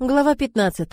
Глава 15.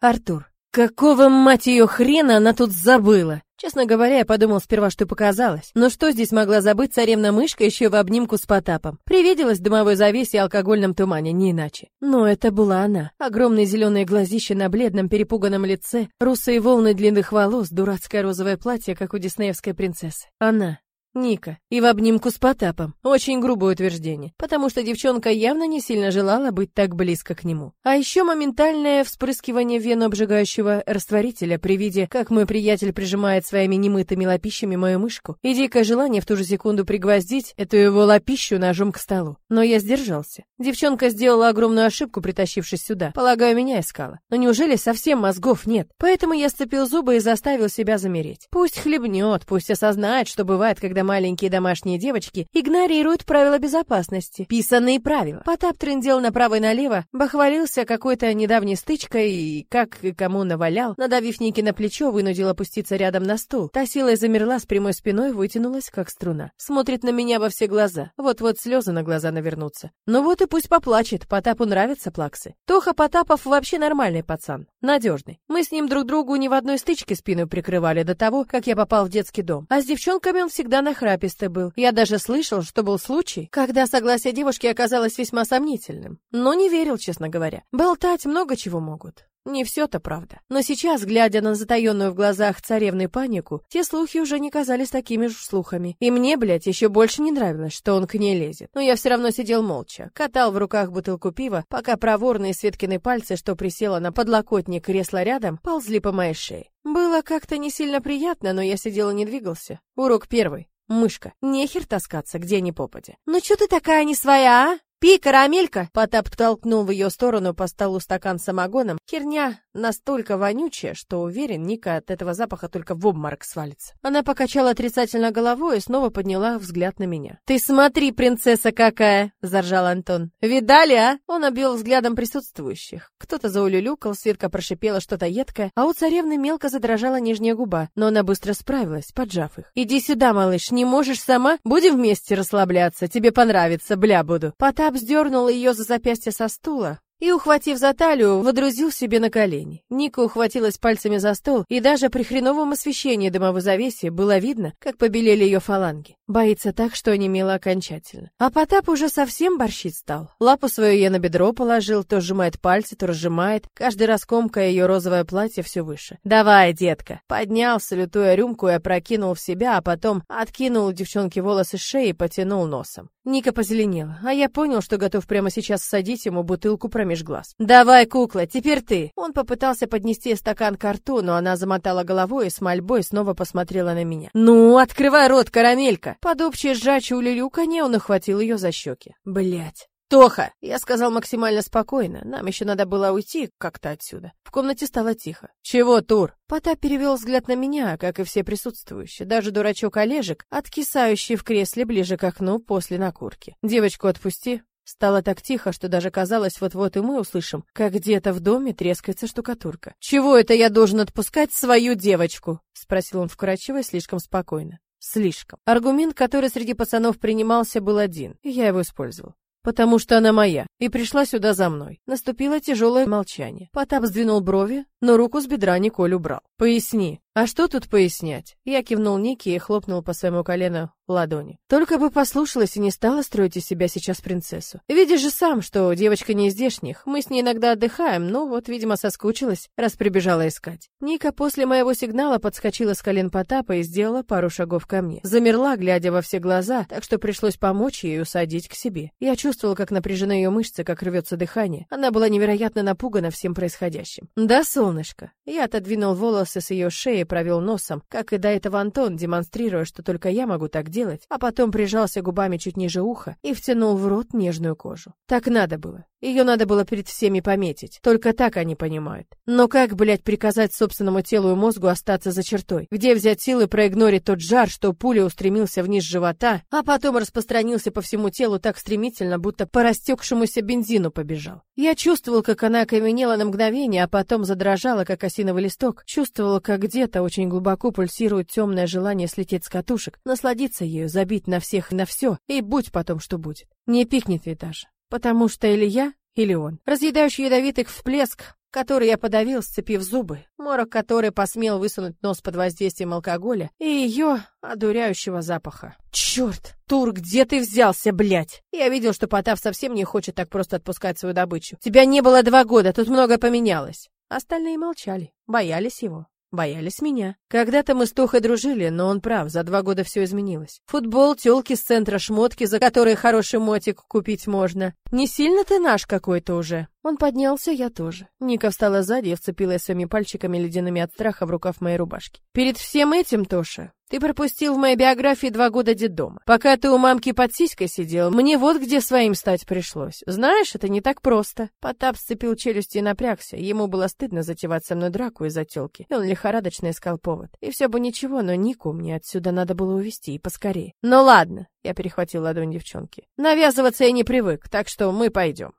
Артур. Какого, мать ее, хрена она тут забыла? Честно говоря, я подумал сперва, что показалось. Но что здесь могла забыть царевна-мышка еще в обнимку с Потапом? Привиделась дымовой завесе и алкогольном тумане, не иначе. Но это была она. Огромные зеленые глазища на бледном перепуганном лице, русые волны длинных волос, дурацкое розовое платье, как у диснеевской принцессы. Она. Ника. И в обнимку с Потапом. Очень грубое утверждение, потому что девчонка явно не сильно желала быть так близко к нему. А еще моментальное вспрыскивание вену обжигающего растворителя при виде, как мой приятель прижимает своими немытыми лапищами мою мышку, и дикое желание в ту же секунду пригвоздить эту его лапищу ножом к столу. Но я сдержался. Девчонка сделала огромную ошибку, притащившись сюда. Полагаю, меня искала. Но неужели совсем мозгов нет? Поэтому я сцепил зубы и заставил себя замереть. Пусть хлебнет, пусть осознает, что бывает, когда маленькие домашние девочки игнорируют правила безопасности. Писанные правила. Потап трындел направо и налево, бахвалился какой-то недавней стычкой и, как и кому навалял, надавив Ники на плечо, вынудил опуститься рядом на стул. Та и замерла с прямой спиной, вытянулась, как струна. Смотрит на меня во все глаза. Вот-вот слезы на глаза навернутся. Ну вот и пусть поплачет, Потапу нравятся плаксы. Тоха Потапов вообще нормальный пацан, надежный. Мы с ним друг другу ни в одной стычке спину прикрывали до того, как я попал в детский дом. А с девчонками он всегда нахрапистый был. Я даже слышал, что был случай, когда согласие девушки оказалось весьма сомнительным. Но не верил, честно говоря. Болтать много чего могут. Не все-то правда. Но сейчас, глядя на затаенную в глазах царевны панику, те слухи уже не казались такими же слухами. И мне, блядь, еще больше не нравилось, что он к ней лезет. Но я все равно сидел молча, катал в руках бутылку пива, пока проворные Светкины пальцы, что присела на подлокотник кресла рядом, ползли по моей шее. Было как-то не сильно приятно, но я сидел и не двигался. Урок первый. Мышка, нехер таскаться, где ни попадя. «Ну чё ты такая не своя, а?» «Пей, карамелька!» Потап толкнул в ее сторону по столу стакан с самогоном. Херня настолько вонючая, что уверен, Ника от этого запаха только в обморок свалится. Она покачала отрицательно головой и снова подняла взгляд на меня. «Ты смотри, принцесса какая!» — заржал Антон. «Видали, а?» Он обвел взглядом присутствующих. Кто-то заулюлюкал, Светка прошипела что-то едкое, а у царевны мелко задрожала нижняя губа, но она быстро справилась, поджав их. «Иди сюда, малыш, не можешь сама? Будем вместе расслабляться, тебе понравится, бля буду». Потап сдернул ее за запястье со стула, и, ухватив за талию, водрузил себе на колени. Ника ухватилась пальцами за стол, и даже при хреновом освещении дымовой завеси было видно, как побелели ее фаланги. Боится так, что онемела окончательно. А Потап уже совсем борщить стал. Лапу свою я на бедро положил, то сжимает пальцы, то разжимает, каждый раз комкая ее розовое платье все выше. «Давай, детка!» Поднял салютуя рюмку и опрокинул в себя, а потом откинул у девчонки волосы с шеи и потянул носом. Ника позеленела, а я понял, что готов прямо сейчас всадить ему бутылку промеж глаз. «Давай, кукла, теперь ты!» Он попытался поднести стакан к рту, но она замотала головой и с мольбой снова посмотрела на меня. «Ну, открывай рот, карамелька!» Под общее сжачье улюлюканье он охватил ее за щеки. Блять. «Тоха!» — я сказал максимально спокойно. Нам еще надо было уйти как-то отсюда. В комнате стало тихо. «Чего, Тур?» Потап перевел взгляд на меня, как и все присутствующие. Даже дурачок Олежек, откисающий в кресле ближе к окну после накурки. «Девочку отпусти!» Стало так тихо, что даже казалось, вот-вот и мы услышим, как где-то в доме трескается штукатурка. «Чего это я должен отпускать свою девочку?» — спросил он вкрадчиво и слишком спокойно. Слишком. Аргумент, который среди пацанов принимался, был один, я его использовал. Потому что она моя, и пришла сюда за мной. Наступило тяжелое молчание. Потап сдвинул брови, но руку с бедра Николь убрал. «Поясни». «А что тут пояснять?» Я кивнул Нике и хлопнул по своему колену ладони. Только бы послушалась и не стала строить из себя сейчас принцессу. Видишь же сам, что девочка не из здешних. Мы с ней иногда отдыхаем, но вот, видимо, соскучилась, раз прибежала искать. Ника после моего сигнала подскочила с колен Потапа и сделала пару шагов ко мне. Замерла, глядя во все глаза, так что пришлось помочь ей усадить к себе. Я чувствовал, как напряжены ее мышцы, как рвется дыхание. Она была невероятно напугана всем происходящим. «Да, солнышко». Я отодвинул волосы с ее шеи провел носом, как и до этого Антон, демонстрируя, что только я могу так делать, а потом прижался губами чуть ниже уха и втянул в рот нежную кожу. Так надо было. Ее надо было перед всеми пометить. Только так они понимают. Но как, блядь, приказать собственному телу и мозгу остаться за чертой? Где взять силы проигнорить тот жар, что пуля устремился вниз живота, а потом распространился по всему телу так стремительно, будто по растекшемуся бензину побежал? Я чувствовал, как она окаменела на мгновение, а потом задрожала, как осиновый листок. Чувствовал, как где-то очень глубоко пульсирует темное желание слететь с катушек, насладиться ею, забить на всех и на все, и будь потом, что будет. Не пикнет ведь даже. Потому что или я, или он. Разъедающий ядовитый всплеск, который я подавил, сцепив зубы, морок который посмел высунуть нос под воздействием алкоголя и ее одуряющего запаха. Черт! Тур, где ты взялся, блядь? Я видел, что Потап совсем не хочет так просто отпускать свою добычу. Тебя не было два года, тут многое поменялось. Остальные молчали, боялись его. Боялись меня. Когда-то мы с Тохой дружили, но он прав, за два года все изменилось. Футбол, тёлки с центра, шмотки, за которые хороший мотик купить можно. Не сильно ты наш какой-то уже. Он поднялся, я тоже. Ника встала сзади и вцепилась своими пальчиками ледяными от страха в рукав моей рубашки. Перед всем этим, Тоша, ты пропустил в моей биографии два года детдома. Пока ты у мамки под сиськой сидел, мне вот где своим стать пришлось. Знаешь, это не так просто. Потап сцепил челюсти и напрягся. Ему было стыдно затевать со мной драку из-за тёлки. Он лихорадочно искал повод. И все бы ничего, но Нику мне отсюда надо было увезти и поскорее. Ну ладно, я перехватил ладонь девчонки. Навязываться я не привык, так что мы пойдем.